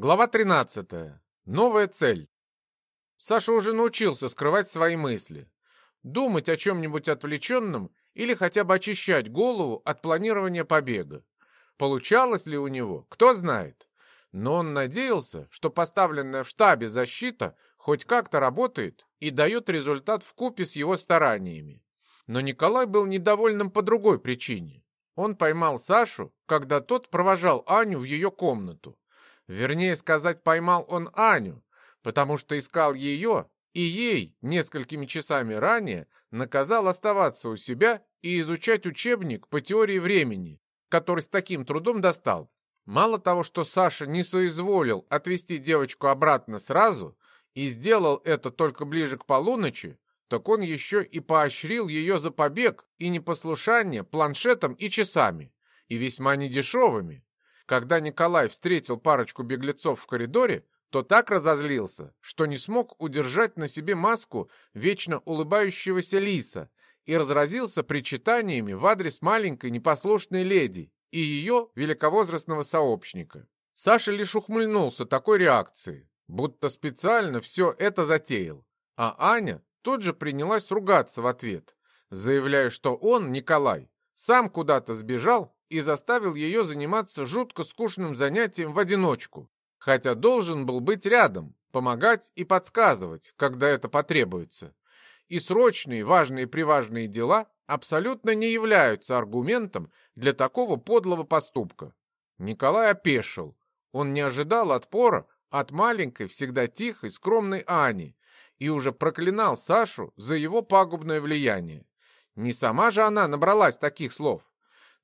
Глава 13. Новая цель. Саша уже научился скрывать свои мысли. Думать о чем-нибудь отвлеченном или хотя бы очищать голову от планирования побега. Получалось ли у него, кто знает. Но он надеялся, что поставленная в штабе защита хоть как-то работает и дает результат в купе с его стараниями. Но Николай был недовольным по другой причине. Он поймал Сашу, когда тот провожал Аню в ее комнату. Вернее сказать, поймал он Аню, потому что искал ее, и ей несколькими часами ранее наказал оставаться у себя и изучать учебник по теории времени, который с таким трудом достал. Мало того, что Саша не соизволил отвезти девочку обратно сразу и сделал это только ближе к полуночи, так он еще и поощрил ее за побег и непослушание планшетом и часами, и весьма недешевыми. Когда Николай встретил парочку беглецов в коридоре, то так разозлился, что не смог удержать на себе маску вечно улыбающегося лиса и разразился причитаниями в адрес маленькой непослушной леди и ее великовозрастного сообщника. Саша лишь ухмыльнулся такой реакцией, будто специально все это затеял, а Аня тут же принялась ругаться в ответ, заявляя, что он, Николай, сам куда-то сбежал и заставил ее заниматься жутко скучным занятием в одиночку, хотя должен был быть рядом, помогать и подсказывать, когда это потребуется. И срочные, важные приважные дела абсолютно не являются аргументом для такого подлого поступка. Николай опешил. Он не ожидал отпора от маленькой, всегда тихой, скромной Ани и уже проклинал Сашу за его пагубное влияние. Не сама же она набралась таких слов.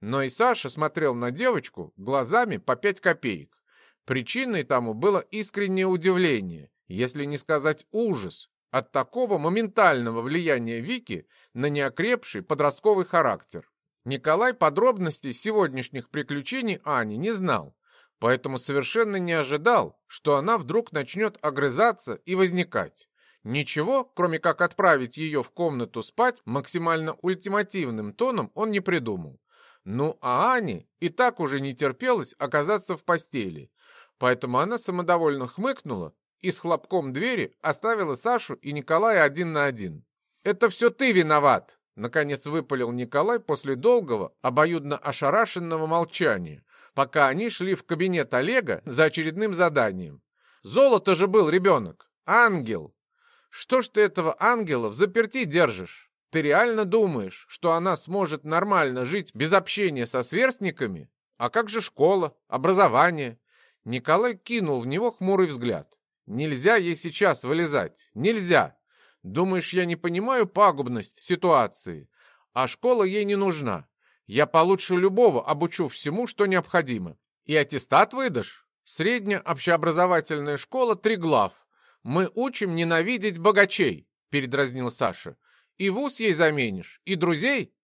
Но и Саша смотрел на девочку глазами по пять копеек. Причиной тому было искреннее удивление, если не сказать ужас, от такого моментального влияния Вики на неокрепший подростковый характер. Николай подробностей сегодняшних приключений Ани не знал, поэтому совершенно не ожидал, что она вдруг начнет огрызаться и возникать. Ничего, кроме как отправить ее в комнату спать, максимально ультимативным тоном он не придумал. Ну, а Ане и так уже не терпелось оказаться в постели, поэтому она самодовольно хмыкнула и с хлопком двери оставила Сашу и Николая один на один. «Это все ты виноват!» Наконец выпалил Николай после долгого, обоюдно ошарашенного молчания, пока они шли в кабинет Олега за очередным заданием. «Золото же был ребенок! Ангел! Что ж ты этого ангела в заперти держишь? Ты реально думаешь, что она сможет нормально жить без общения со сверстниками? А как же школа, образование? Николай кинул в него хмурый взгляд. Нельзя ей сейчас вылезать. Нельзя. Думаешь, я не понимаю пагубность ситуации? А школа ей не нужна. Я получше любого обучу всему, что необходимо. И аттестат выдашь? Средняя общеобразовательная школа три глав. Мы учим ненавидеть богачей, передразнил Саша. И вуз ей заменишь, и друзей.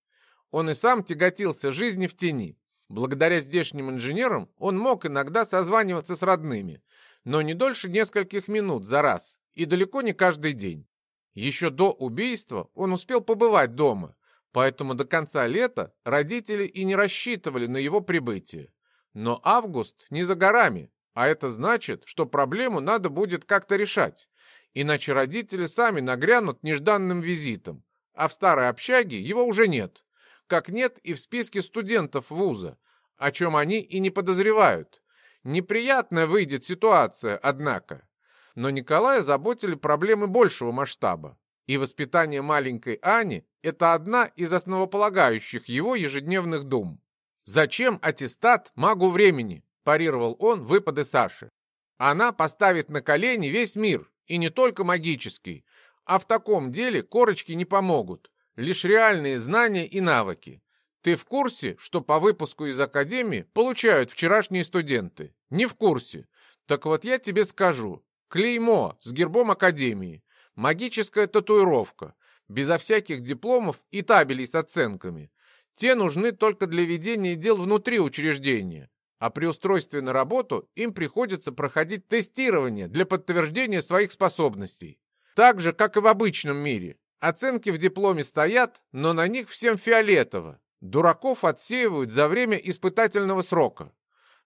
Он и сам тяготился жизни в тени. Благодаря здешним инженерам он мог иногда созваниваться с родными, но не дольше нескольких минут за раз, и далеко не каждый день. Еще до убийства он успел побывать дома, поэтому до конца лета родители и не рассчитывали на его прибытие. Но август не за горами, а это значит, что проблему надо будет как-то решать, иначе родители сами нагрянут нежданным визитом, а в старой общаге его уже нет, как нет и в списке студентов вуза, о чем они и не подозревают. Неприятная выйдет ситуация, однако. Но Николая заботили проблемы большего масштаба, и воспитание маленькой Ани – это одна из основополагающих его ежедневных дум. «Зачем аттестат магу времени?» – парировал он выпады Саши. «Она поставит на колени весь мир, и не только магический. А в таком деле корочки не помогут. Лишь реальные знания и навыки. Ты в курсе, что по выпуску из академии получают вчерашние студенты? Не в курсе. Так вот я тебе скажу. Клеймо с гербом академии. Магическая татуировка. Безо всяких дипломов и табелей с оценками. Те нужны только для ведения дел внутри учреждения а при устройстве на работу им приходится проходить тестирование для подтверждения своих способностей. Так же, как и в обычном мире. Оценки в дипломе стоят, но на них всем фиолетово. Дураков отсеивают за время испытательного срока.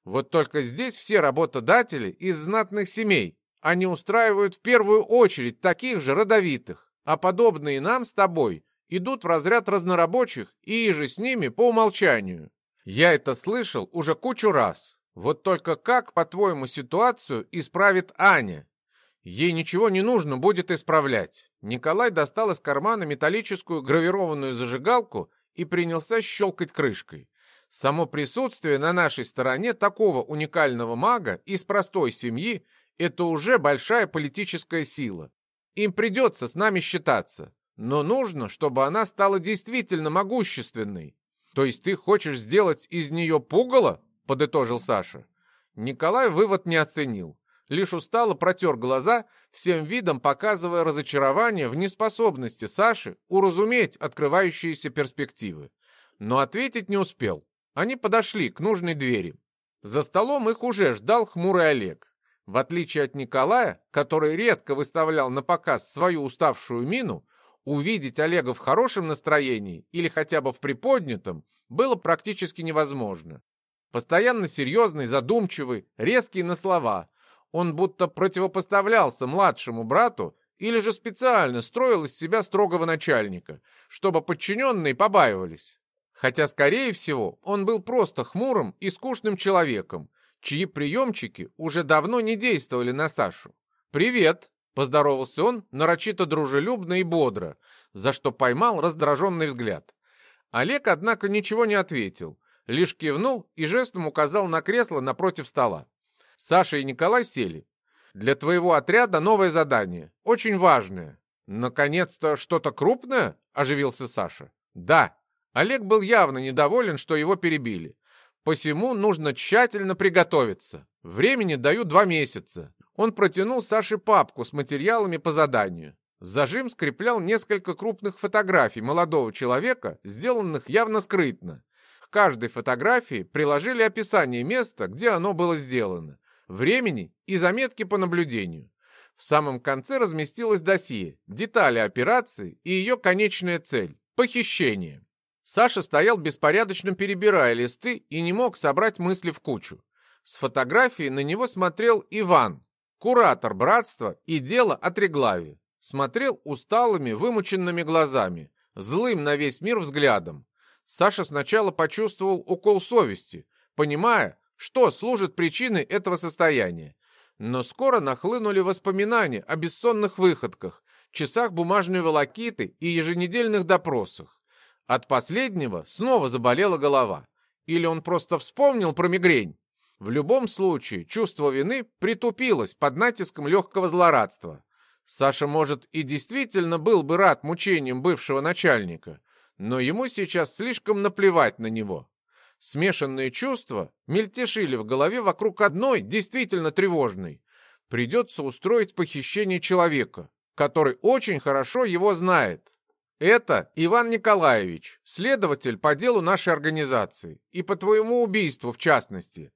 Вот только здесь все работодатели из знатных семей. Они устраивают в первую очередь таких же родовитых, а подобные нам с тобой идут в разряд разнорабочих и же с ними по умолчанию. Я это слышал уже кучу раз. Вот только как, по-твоему, ситуацию исправит Аня? Ей ничего не нужно будет исправлять. Николай достал из кармана металлическую гравированную зажигалку и принялся щелкать крышкой. Само присутствие на нашей стороне такого уникального мага из простой семьи – это уже большая политическая сила. Им придется с нами считаться. Но нужно, чтобы она стала действительно могущественной. То есть ты хочешь сделать из нее пугало? Подытожил Саша. Николай вывод не оценил. Лишь устало протер глаза, всем видом показывая разочарование в неспособности Саши уразуметь открывающиеся перспективы. Но ответить не успел. Они подошли к нужной двери. За столом их уже ждал хмурый Олег. В отличие от Николая, который редко выставлял на показ свою уставшую мину, увидеть Олега в хорошем настроении или хотя бы в приподнятом было практически невозможно. Постоянно серьезный, задумчивый, резкий на слова. Он будто противопоставлялся младшему брату или же специально строил из себя строгого начальника, чтобы подчиненные побаивались. Хотя, скорее всего, он был просто хмурым и скучным человеком, чьи приемчики уже давно не действовали на Сашу. «Привет!» — поздоровался он нарочито дружелюбно и бодро, за что поймал раздраженный взгляд. Олег, однако, ничего не ответил, лишь кивнул и жестом указал на кресло напротив стола. Саша и Николай сели. «Для твоего отряда новое задание, очень важное». «Наконец-то что-то крупное?» — оживился Саша. «Да». Олег был явно недоволен, что его перебили. Посему нужно тщательно приготовиться. Времени даю два месяца. Он протянул Саше папку с материалами по заданию. Зажим скреплял несколько крупных фотографий молодого человека, сделанных явно скрытно. К каждой фотографии приложили описание места, где оно было сделано, времени и заметки по наблюдению. В самом конце разместилось досье, детали операции и ее конечная цель – похищение. Саша стоял беспорядочно перебирая листы и не мог собрать мысли в кучу. С фотографии на него смотрел Иван, куратор братства и дела о Треглаве. Смотрел усталыми, вымученными глазами, злым на весь мир взглядом. Саша сначала почувствовал укол совести, понимая, что служит причиной этого состояния. Но скоро нахлынули воспоминания о бессонных выходках, часах бумажной волокиты и еженедельных допросах. От последнего снова заболела голова. Или он просто вспомнил про мигрень. В любом случае, чувство вины притупилось под натиском легкого злорадства. Саша, может, и действительно был бы рад мучениям бывшего начальника, но ему сейчас слишком наплевать на него. Смешанные чувства мельтешили в голове вокруг одной, действительно тревожной. Придется устроить похищение человека, который очень хорошо его знает. Это Иван Николаевич, следователь по делу нашей организации и по твоему убийству в частности.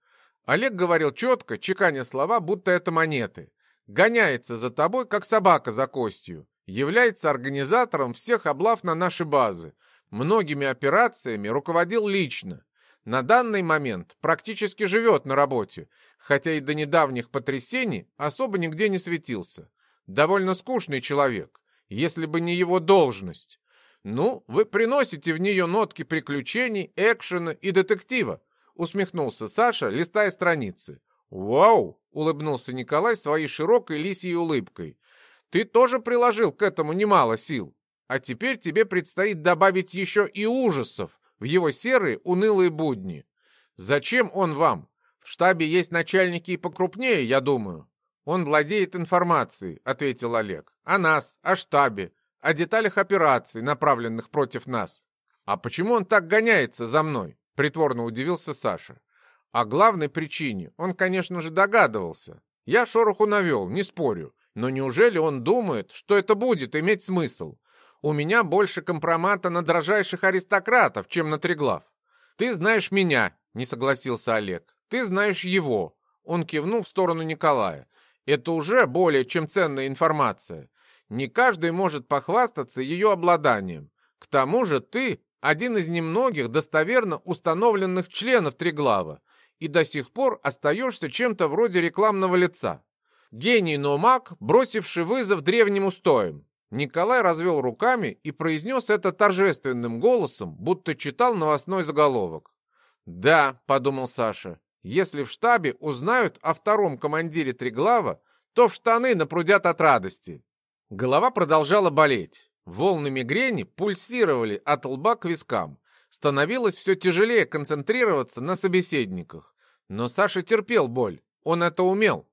Олег говорил четко, чеканя слова, будто это монеты. Гоняется за тобой, как собака за костью. Является организатором всех облав на наши базы. Многими операциями руководил лично. На данный момент практически живет на работе, хотя и до недавних потрясений особо нигде не светился. Довольно скучный человек если бы не его должность. Ну, вы приносите в нее нотки приключений, экшена и детектива, усмехнулся Саша, листая страницы. «Вау!» — улыбнулся Николай своей широкой лисьей улыбкой. «Ты тоже приложил к этому немало сил. А теперь тебе предстоит добавить еще и ужасов в его серые унылые будни. Зачем он вам? В штабе есть начальники и покрупнее, я думаю. «Он владеет информацией», — ответил Олег. «О нас, о штабе, о деталях операций, направленных против нас». «А почему он так гоняется за мной?» — притворно удивился Саша. О главной причине он, конечно же, догадывался. Я шороху навел, не спорю. Но неужели он думает, что это будет иметь смысл? У меня больше компромата на дрожайших аристократов, чем на Треглав. Ты знаешь меня, не согласился Олег. Ты знаешь его. Он кивнул в сторону Николая. Это уже более чем ценная информация. Не каждый может похвастаться ее обладанием. К тому же ты один из немногих достоверно установленных членов Триглава. и до сих пор остаешься чем-то вроде рекламного лица. Гений, но маг, бросивший вызов древним устоям. Николай развел руками и произнес это торжественным голосом, будто читал новостной заголовок. «Да», — подумал Саша, — «если в штабе узнают о втором командире Триглава, то в штаны напрудят от радости». Голова продолжала болеть. Волны мигрени пульсировали от лба к вискам. Становилось все тяжелее концентрироваться на собеседниках. Но Саша терпел боль. Он это умел.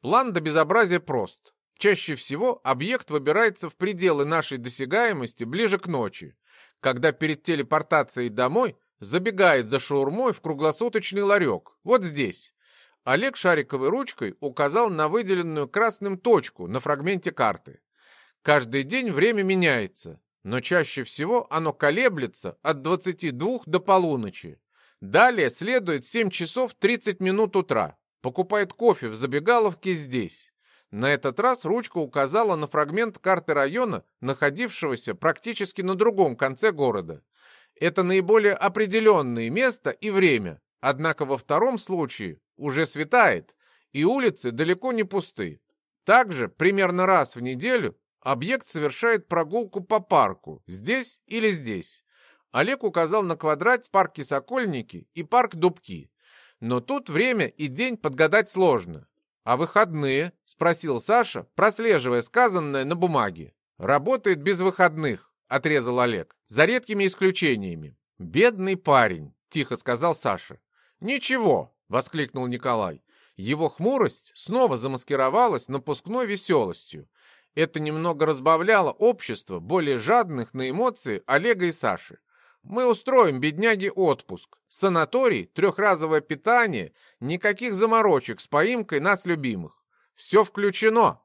План до безобразия прост. Чаще всего объект выбирается в пределы нашей досягаемости ближе к ночи, когда перед телепортацией домой забегает за шаурмой в круглосуточный ларек, вот здесь. Олег шариковой ручкой указал на выделенную красным точку на фрагменте карты. Каждый день время меняется, но чаще всего оно колеблется от 22 до полуночи. Далее следует 7 часов 30 минут утра. Покупает кофе в забегаловке здесь. На этот раз ручка указала на фрагмент карты района, находившегося практически на другом конце города. Это наиболее определенное место и время, однако во втором случае уже светает, и улицы далеко не пусты. Также, примерно раз в неделю, объект совершает прогулку по парку, здесь или здесь. Олег указал на квадрат парки Сокольники и парк Дубки. Но тут время и день подгадать сложно. «А выходные?» — спросил Саша, прослеживая сказанное на бумаге. «Работает без выходных», — отрезал Олег, «за редкими исключениями». «Бедный парень», — тихо сказал Саша. «Ничего», — воскликнул Николай. Его хмурость снова замаскировалась напускной веселостью. Это немного разбавляло общество более жадных на эмоции Олега и Саши. Мы устроим бедняге отпуск. Санаторий, трехразовое питание, никаких заморочек с поимкой нас любимых. Все включено.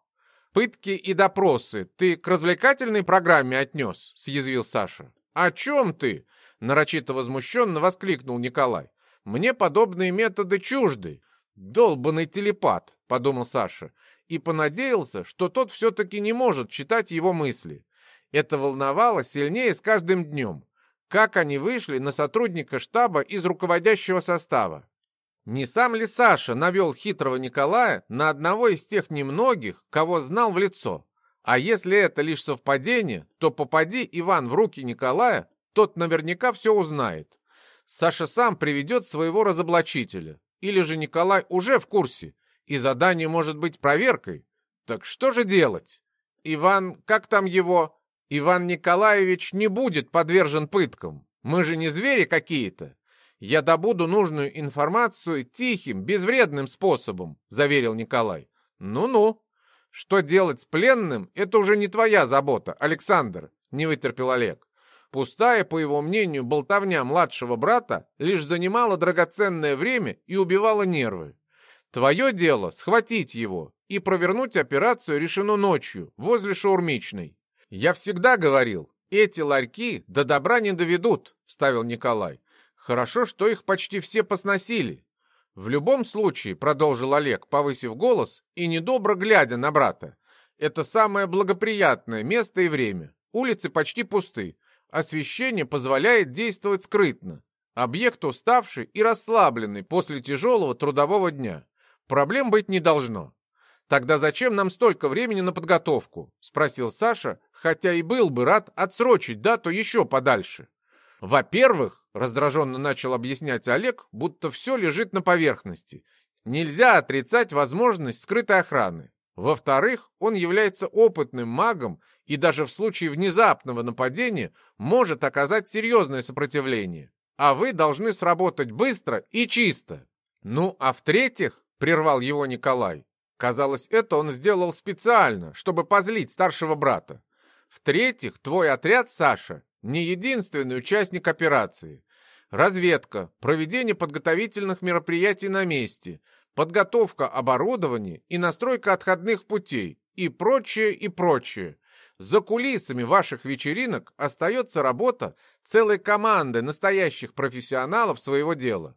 Пытки и допросы ты к развлекательной программе отнес, съязвил Саша. О чем ты? Нарочито возмущенно воскликнул Николай. Мне подобные методы чужды. Долбанный телепат, подумал Саша, и понадеялся, что тот все-таки не может читать его мысли. Это волновало сильнее с каждым днем как они вышли на сотрудника штаба из руководящего состава. Не сам ли Саша навел хитрого Николая на одного из тех немногих, кого знал в лицо? А если это лишь совпадение, то попади Иван в руки Николая, тот наверняка все узнает. Саша сам приведет своего разоблачителя. Или же Николай уже в курсе, и задание может быть проверкой. Так что же делать? Иван, как там его? Иван Николаевич не будет подвержен пыткам. Мы же не звери какие-то. Я добуду нужную информацию тихим, безвредным способом, заверил Николай. Ну-ну. Что делать с пленным, это уже не твоя забота, Александр, не вытерпел Олег. Пустая, по его мнению, болтовня младшего брата лишь занимала драгоценное время и убивала нервы. Твое дело — схватить его, и провернуть операцию решено ночью, возле шаурмичной. «Я всегда говорил, эти ларьки до добра не доведут», — вставил Николай. «Хорошо, что их почти все посносили». «В любом случае», — продолжил Олег, повысив голос и недобро глядя на брата, «это самое благоприятное место и время. Улицы почти пусты. Освещение позволяет действовать скрытно. Объект уставший и расслабленный после тяжелого трудового дня. Проблем быть не должно. «Тогда зачем нам столько времени на подготовку?» — спросил Саша, хотя и был бы рад отсрочить дату еще подальше. «Во-первых, — раздраженно начал объяснять Олег, будто все лежит на поверхности, нельзя отрицать возможность скрытой охраны. Во-вторых, он является опытным магом и даже в случае внезапного нападения может оказать серьезное сопротивление. А вы должны сработать быстро и чисто. Ну, а в-третьих, — прервал его Николай, Казалось, это он сделал специально, чтобы позлить старшего брата. В-третьих, твой отряд, Саша, не единственный участник операции. Разведка, проведение подготовительных мероприятий на месте, подготовка оборудования и настройка отходных путей и прочее, и прочее. За кулисами ваших вечеринок остается работа целой команды настоящих профессионалов своего дела.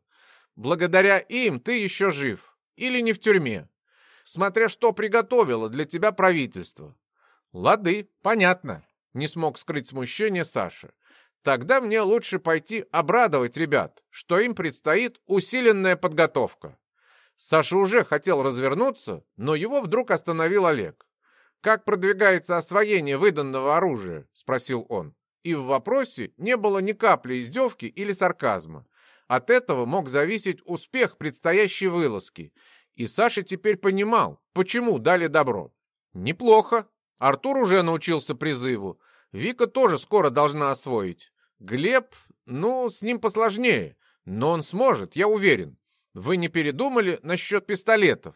Благодаря им ты еще жив или не в тюрьме смотря что приготовило для тебя правительство. Лады, понятно. Не смог скрыть смущение Саша. Тогда мне лучше пойти обрадовать ребят, что им предстоит усиленная подготовка. Саша уже хотел развернуться, но его вдруг остановил Олег. «Как продвигается освоение выданного оружия?» – спросил он. И в вопросе не было ни капли издевки или сарказма. От этого мог зависеть успех предстоящей вылазки. И Саша теперь понимал, почему дали добро. Неплохо. Артур уже научился призыву. Вика тоже скоро должна освоить. Глеб, ну, с ним посложнее. Но он сможет, я уверен. Вы не передумали насчет пистолетов?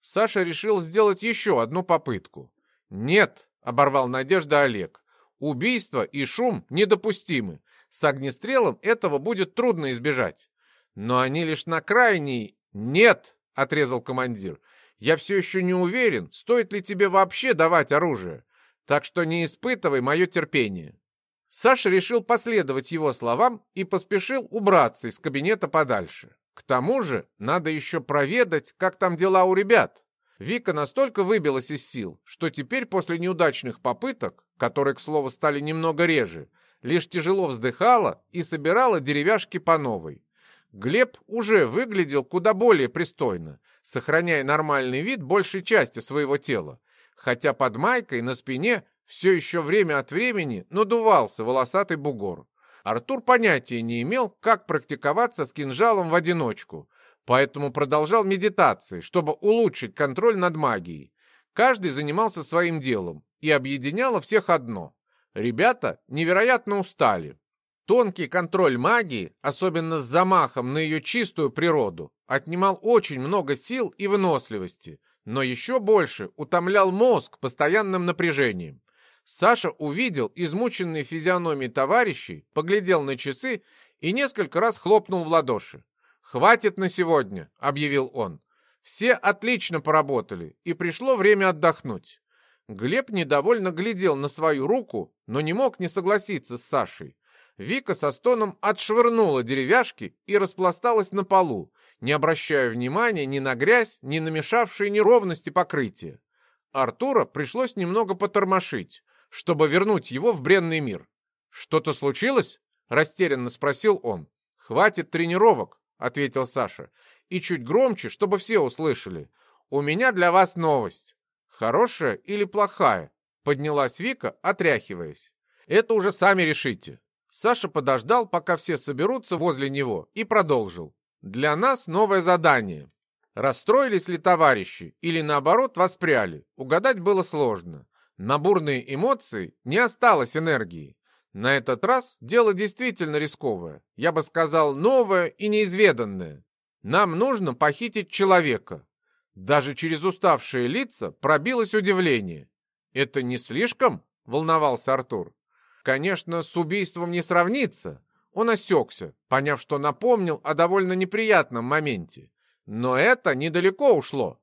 Саша решил сделать еще одну попытку. Нет, оборвал Надежда Олег. Убийство и шум недопустимы. С огнестрелом этого будет трудно избежать. Но они лишь на крайний... Нет, отрезал командир. Я все еще не уверен, стоит ли тебе вообще давать оружие. Так что не испытывай мое терпение. Саша решил последовать его словам и поспешил убраться из кабинета подальше. К тому же надо еще проведать, как там дела у ребят. Вика настолько выбилась из сил, что теперь после неудачных попыток, которые, к слову, стали немного реже, лишь тяжело вздыхала и собирала деревяшки по новой. Глеб уже выглядел куда более пристойно, сохраняя нормальный вид большей части своего тела, хотя под майкой на спине все еще время от времени надувался волосатый бугор. Артур понятия не имел, как практиковаться с кинжалом в одиночку, поэтому продолжал медитации, чтобы улучшить контроль над магией. Каждый занимался своим делом, и объединяло всех одно. Ребята невероятно устали. Тонкий контроль магии, особенно с замахом на ее чистую природу, отнимал очень много сил и выносливости, но еще больше утомлял мозг постоянным напряжением. Саша увидел измученные физиономии товарищей, поглядел на часы и несколько раз хлопнул в ладоши. «Хватит на сегодня», — объявил он. «Все отлично поработали, и пришло время отдохнуть». Глеб недовольно глядел на свою руку, но не мог не согласиться с Сашей. Вика со стоном отшвырнула деревяшки и распласталась на полу, не обращая внимания ни на грязь, ни на мешавшие неровности покрытия. Артура пришлось немного потормошить, чтобы вернуть его в бренный мир. «Что-то случилось?» — растерянно спросил он. «Хватит тренировок», — ответил Саша. «И чуть громче, чтобы все услышали. У меня для вас новость». «Хорошая или плохая?» — поднялась Вика, отряхиваясь. «Это уже сами решите». Саша подождал, пока все соберутся возле него, и продолжил. «Для нас новое задание. Расстроились ли товарищи или, наоборот, воспряли? Угадать было сложно. На бурные эмоции не осталось энергии. На этот раз дело действительно рисковое. Я бы сказал, новое и неизведанное. Нам нужно похитить человека. Даже через уставшие лица пробилось удивление. «Это не слишком?» — волновался Артур. «Конечно, с убийством не сравнится». Он осекся, поняв, что напомнил о довольно неприятном моменте. Но это недалеко ушло.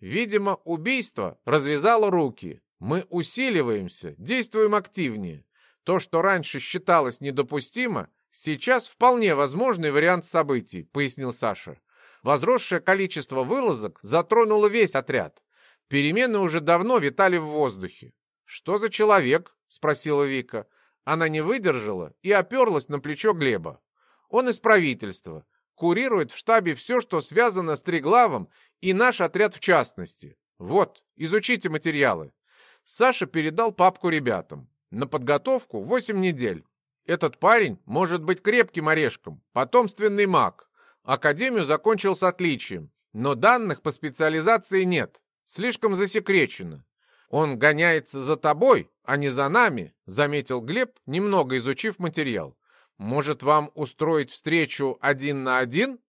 Видимо, убийство развязало руки, мы усиливаемся, действуем активнее. То, что раньше считалось недопустимо, сейчас вполне возможный вариант событий, пояснил Саша. Возросшее количество вылазок затронуло весь отряд. Перемены уже давно витали в воздухе. «Что за человек?» — спросила Вика. Она не выдержала и оперлась на плечо Глеба. «Он из правительства. Курирует в штабе все, что связано с Триглавом и наш отряд в частности. Вот, изучите материалы. Саша передал папку ребятам. На подготовку 8 недель. Этот парень может быть крепким орешком, потомственный маг. Академию закончил с отличием, но данных по специализации нет. Слишком засекречено. Он гоняется за тобой, а не за нами, заметил Глеб, немного изучив материал. Может, вам устроить встречу один на один?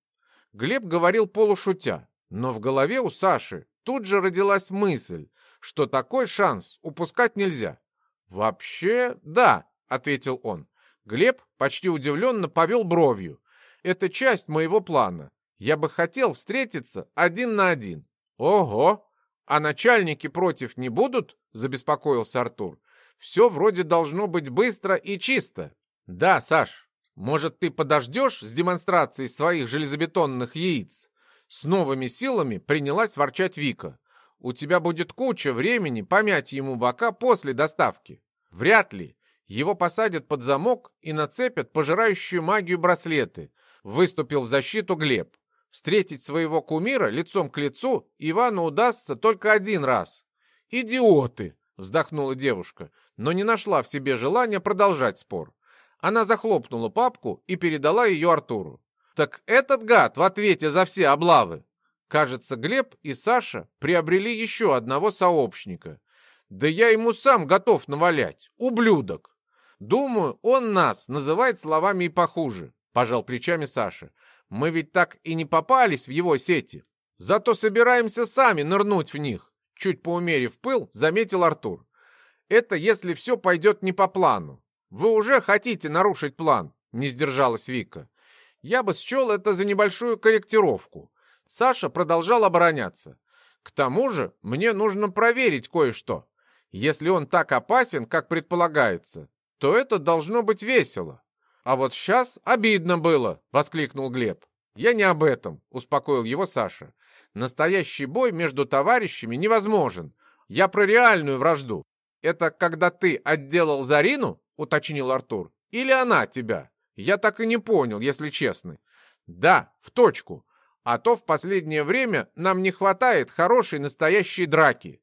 Глеб говорил полушутя, но в голове у Саши тут же родилась мысль, что такой шанс упускать нельзя. «Вообще, да», — ответил он. Глеб почти удивленно повел бровью. «Это часть моего плана. Я бы хотел встретиться один на один». «Ого! А начальники против не будут?» — забеспокоился Артур. «Все вроде должно быть быстро и чисто». «Да, Саш, может, ты подождешь с демонстрацией своих железобетонных яиц?» С новыми силами принялась ворчать Вика. У тебя будет куча времени помять ему бока после доставки. Вряд ли. Его посадят под замок и нацепят пожирающую магию браслеты. Выступил в защиту Глеб. Встретить своего кумира лицом к лицу Ивану удастся только один раз. «Идиоты!» — вздохнула девушка, но не нашла в себе желания продолжать спор. Она захлопнула папку и передала ее Артуру. «Так этот гад в ответе за все облавы!» Кажется, Глеб и Саша приобрели еще одного сообщника. Да я ему сам готов навалять, ублюдок. Думаю, он нас называет словами и похуже, пожал плечами Саша. Мы ведь так и не попались в его сети. Зато собираемся сами нырнуть в них. Чуть поумерив пыл, заметил Артур. Это если все пойдет не по плану. Вы уже хотите нарушить план, не сдержалась Вика. Я бы счел это за небольшую корректировку. Саша продолжал обороняться. К тому же мне нужно проверить кое-что. Если он так опасен, как предполагается, то это должно быть весело. А вот сейчас обидно было, воскликнул Глеб. Я не об этом, успокоил его Саша. Настоящий бой между товарищами невозможен. Я про реальную вражду. Это когда ты отделал Зарину, уточнил Артур, или она тебя? Я так и не понял, если честно. Да, в точку. А то в последнее время нам не хватает хорошей настоящей драки.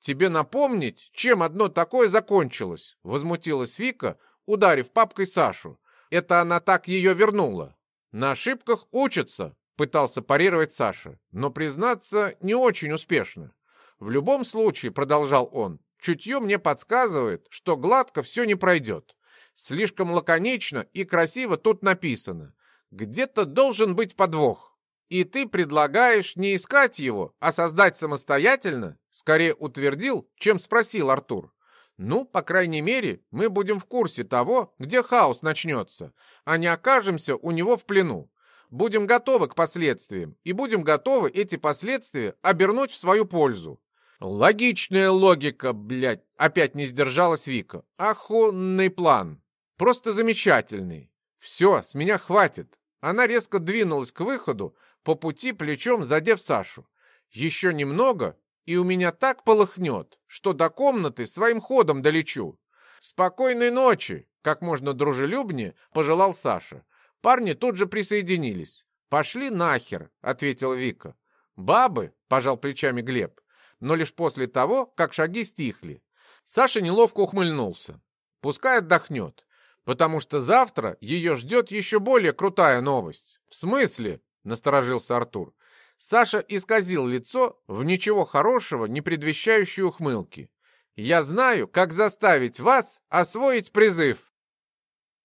«Тебе напомнить, чем одно такое закончилось?» — возмутилась Вика, ударив папкой Сашу. «Это она так ее вернула». «На ошибках учатся», — пытался парировать Саша, но, признаться, не очень успешно. «В любом случае», — продолжал он, — «чутье мне подсказывает, что гладко все не пройдет. Слишком лаконично и красиво тут написано. Где-то должен быть подвох». И ты предлагаешь не искать его, а создать самостоятельно? Скорее утвердил, чем спросил Артур. Ну, по крайней мере, мы будем в курсе того, где хаос начнется, а не окажемся у него в плену. Будем готовы к последствиям, и будем готовы эти последствия обернуть в свою пользу. Логичная логика, блядь, опять не сдержалась Вика. Охонный план. Просто замечательный. Все, с меня хватит. Она резко двинулась к выходу, по пути плечом задев Сашу. Еще немного, и у меня так полыхнет, что до комнаты своим ходом долечу. Спокойной ночи, как можно дружелюбнее пожелал Саша. Парни тут же присоединились. «Пошли нахер», — ответил Вика. «Бабы», — пожал плечами Глеб, но лишь после того, как шаги стихли. Саша неловко ухмыльнулся. «Пускай отдохнет, потому что завтра ее ждет еще более крутая новость». «В смысле?» насторожился Артур. Саша исказил лицо в ничего хорошего, не предвещающей ухмылки. «Я знаю, как заставить вас освоить призыв!»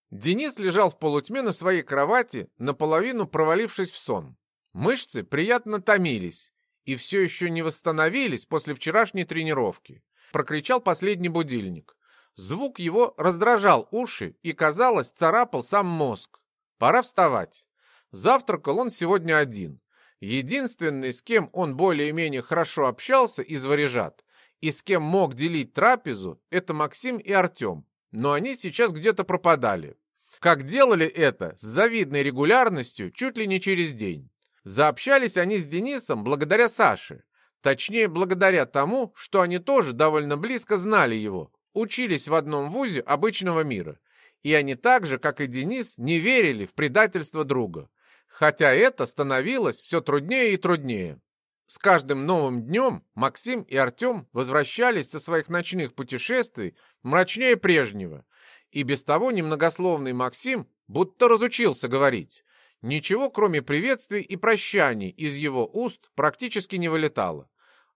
Денис лежал в полутьме на своей кровати, наполовину провалившись в сон. Мышцы приятно томились и все еще не восстановились после вчерашней тренировки. Прокричал последний будильник. Звук его раздражал уши и, казалось, царапал сам мозг. Пора вставать. Завтракал он сегодня один. Единственный, с кем он более-менее хорошо общался из варежат, и с кем мог делить трапезу, это Максим и Артем. Но они сейчас где-то пропадали. Как делали это с завидной регулярностью чуть ли не через день. Заобщались они с Денисом благодаря Саше. Точнее, благодаря тому, что они тоже довольно близко знали его, учились в одном вузе обычного мира. И они так же, как и Денис, не верили в предательство друга хотя это становилось все труднее и труднее. С каждым новым днем Максим и Артем возвращались со своих ночных путешествий мрачнее прежнего, и без того немногословный Максим будто разучился говорить. Ничего, кроме приветствий и прощаний, из его уст практически не вылетало.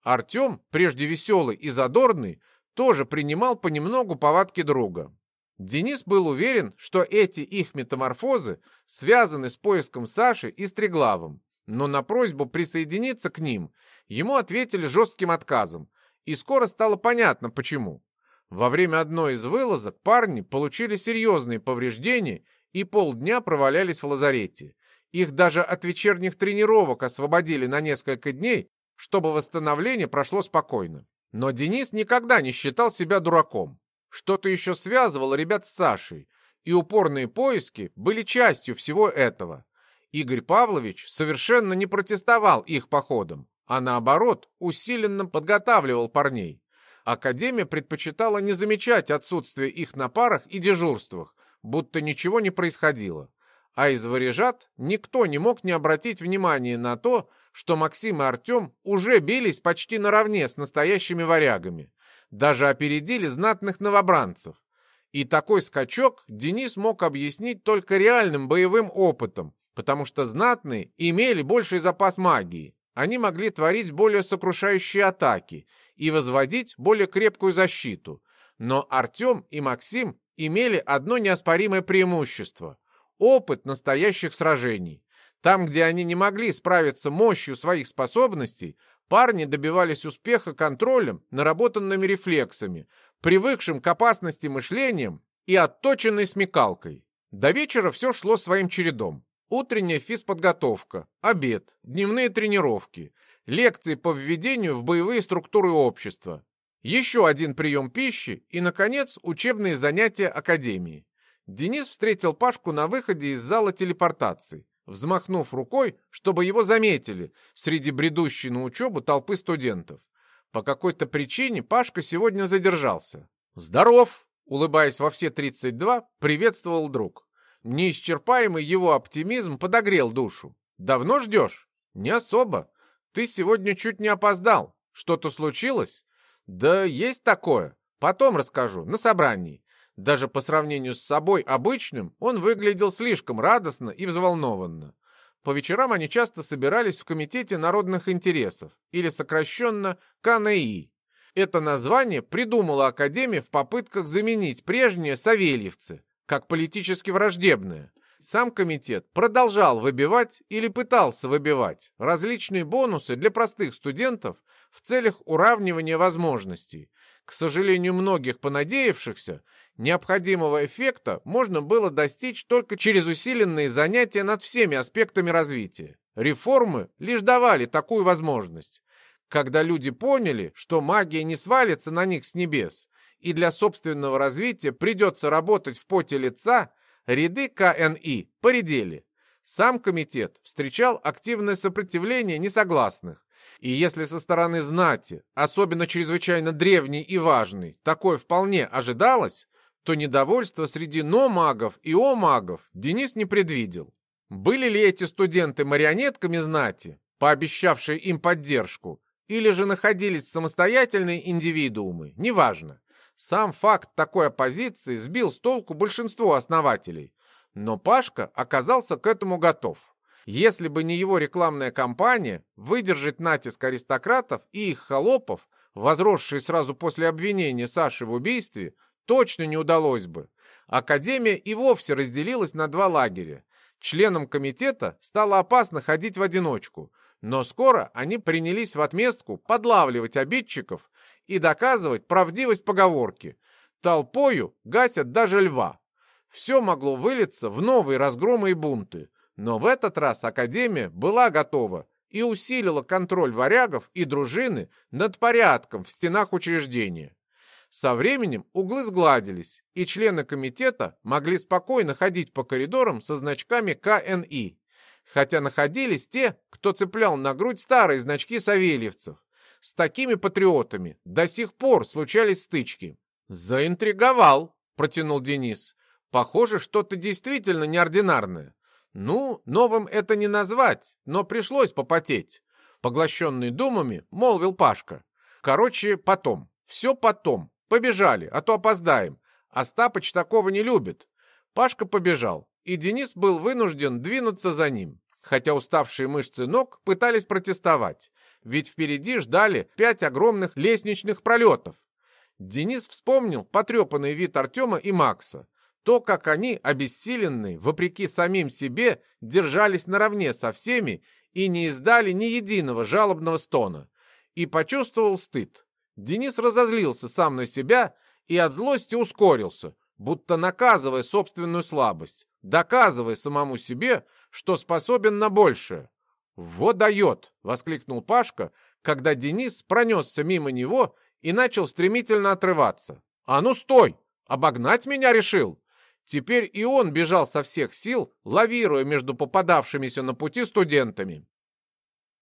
Артем, прежде веселый и задорный, тоже принимал понемногу повадки друга. Денис был уверен, что эти их метаморфозы связаны с поиском Саши и Стреглавом, но на просьбу присоединиться к ним ему ответили жестким отказом, и скоро стало понятно почему. Во время одной из вылазок парни получили серьезные повреждения и полдня провалялись в лазарете. Их даже от вечерних тренировок освободили на несколько дней, чтобы восстановление прошло спокойно. Но Денис никогда не считал себя дураком. Что-то еще связывало ребят с Сашей, и упорные поиски были частью всего этого. Игорь Павлович совершенно не протестовал их походам, а наоборот усиленно подготавливал парней. Академия предпочитала не замечать отсутствие их на парах и дежурствах, будто ничего не происходило. А из варежат никто не мог не обратить внимания на то, что Максим и Артем уже бились почти наравне с настоящими варягами. Даже опередили знатных новобранцев. И такой скачок Денис мог объяснить только реальным боевым опытом, потому что знатные имели больший запас магии. Они могли творить более сокрушающие атаки и возводить более крепкую защиту. Но Артем и Максим имели одно неоспоримое преимущество – опыт настоящих сражений. Там, где они не могли справиться мощью своих способностей, парни добивались успеха контролем, наработанными рефлексами, привыкшим к опасности мышлением и отточенной смекалкой. До вечера все шло своим чередом. Утренняя физподготовка, обед, дневные тренировки – лекции по введению в боевые структуры общества, еще один прием пищи и, наконец, учебные занятия Академии. Денис встретил Пашку на выходе из зала телепортации, взмахнув рукой, чтобы его заметили среди бредущей на учебу толпы студентов. По какой-то причине Пашка сегодня задержался. «Здоров!» — улыбаясь во все 32, приветствовал друг. Неисчерпаемый его оптимизм подогрел душу. «Давно ждешь?» «Не особо. Ты сегодня чуть не опоздал. Что-то случилось? Да есть такое. Потом расскажу, на собрании. Даже по сравнению с собой обычным, он выглядел слишком радостно и взволнованно. По вечерам они часто собирались в Комитете народных интересов, или сокращенно КНИ. Это название придумала Академия в попытках заменить прежнее Савельевцы, как политически враждебное. Сам комитет продолжал выбивать или пытался выбивать различные бонусы для простых студентов в целях уравнивания возможностей. К сожалению, многих понадеявшихся, необходимого эффекта можно было достичь только через усиленные занятия над всеми аспектами развития. Реформы лишь давали такую возможность. Когда люди поняли, что магия не свалится на них с небес, и для собственного развития придется работать в поте лица – Ряды КНИ поредели. Сам комитет встречал активное сопротивление несогласных. И если со стороны знати, особенно чрезвычайно древней и важной, такое вполне ожидалось, то недовольство среди но-магов и о-магов Денис не предвидел. Были ли эти студенты марионетками знати, пообещавшие им поддержку, или же находились самостоятельные индивидуумы, неважно. Сам факт такой оппозиции сбил с толку большинство основателей, но Пашка оказался к этому готов. Если бы не его рекламная кампания, выдержать натиск аристократов и их холопов, возросшие сразу после обвинения Саши в убийстве, точно не удалось бы. Академия и вовсе разделилась на два лагеря. Членам комитета стало опасно ходить в одиночку, но скоро они принялись в отместку подлавливать обидчиков и доказывать правдивость поговорки. Толпою гасят даже льва. Все могло вылиться в новые разгромы и бунты. Но в этот раз Академия была готова и усилила контроль варягов и дружины над порядком в стенах учреждения. Со временем углы сгладились, и члены комитета могли спокойно ходить по коридорам со значками КНИ, хотя находились те, кто цеплял на грудь старые значки савельевцев. С такими патриотами до сих пор случались стычки. «Заинтриговал», — протянул Денис. «Похоже, что-то действительно неординарное. Ну, новым это не назвать, но пришлось попотеть». Поглощенный думами, молвил Пашка. «Короче, потом. Все потом. Побежали, а то опоздаем. Остапыч такого не любит». Пашка побежал, и Денис был вынужден двинуться за ним хотя уставшие мышцы ног пытались протестовать, ведь впереди ждали пять огромных лестничных пролетов. Денис вспомнил потрепанный вид Артема и Макса, то, как они, обессиленные, вопреки самим себе, держались наравне со всеми и не издали ни единого жалобного стона, и почувствовал стыд. Денис разозлился сам на себя и от злости ускорился, будто наказывая собственную слабость, доказывая самому себе, что способен на большее. «Вот дает!» — воскликнул Пашка, когда Денис пронесся мимо него и начал стремительно отрываться. «А ну стой! Обогнать меня решил!» Теперь и он бежал со всех сил, лавируя между попадавшимися на пути студентами.